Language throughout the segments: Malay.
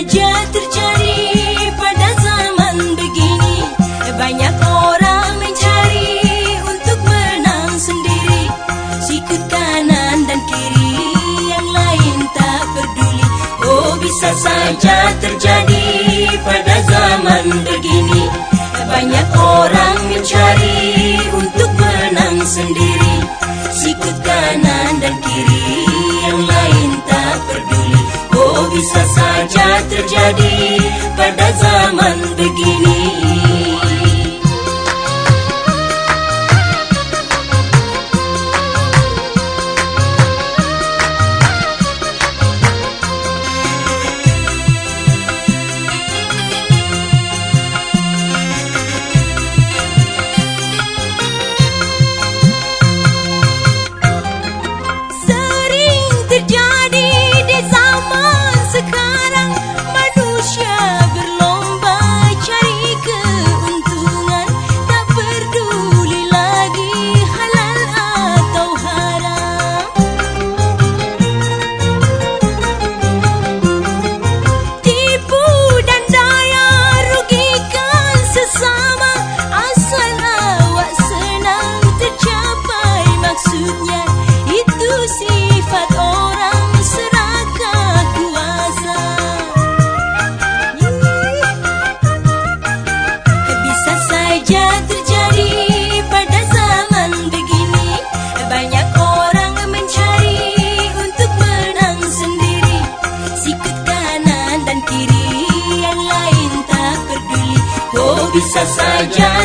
saja terjadi pada zaman begini. Banyak orang mencari untuk menang sendiri. Sikut kanan dan kiri yang lain tak peduli. Oh bisa saja terjadi pada zaman begini. Banyak orang mencari untuk menang sendiri. Sikut kanan dan kiri yang lain tak peduli. Oh bisa saja जात जगति मिलि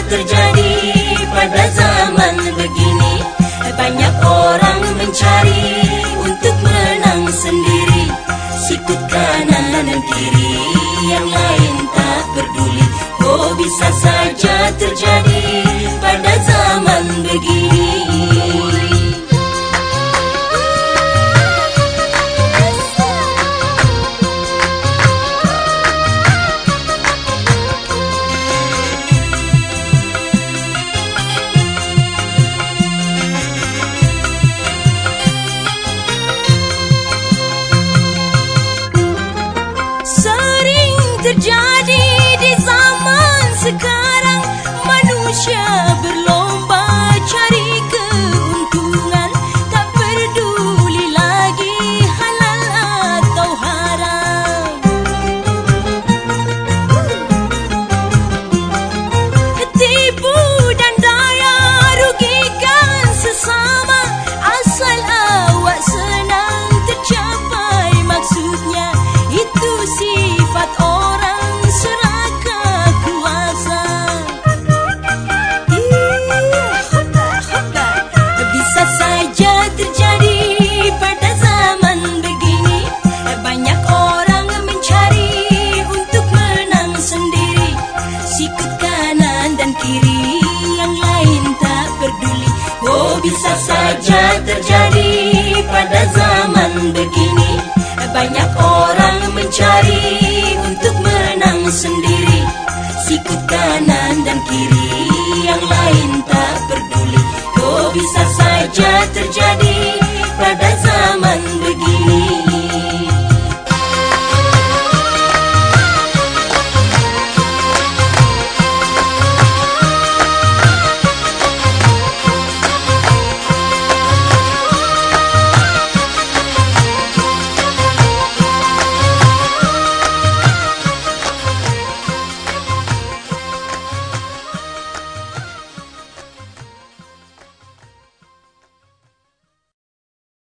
terjadi pada zaman begini. Banyak orang mencari untuk menang sendiri. Sikut kanan dan kiri yang lain tak peduli. Oh bisa saja terjadi saja terjadi pada zaman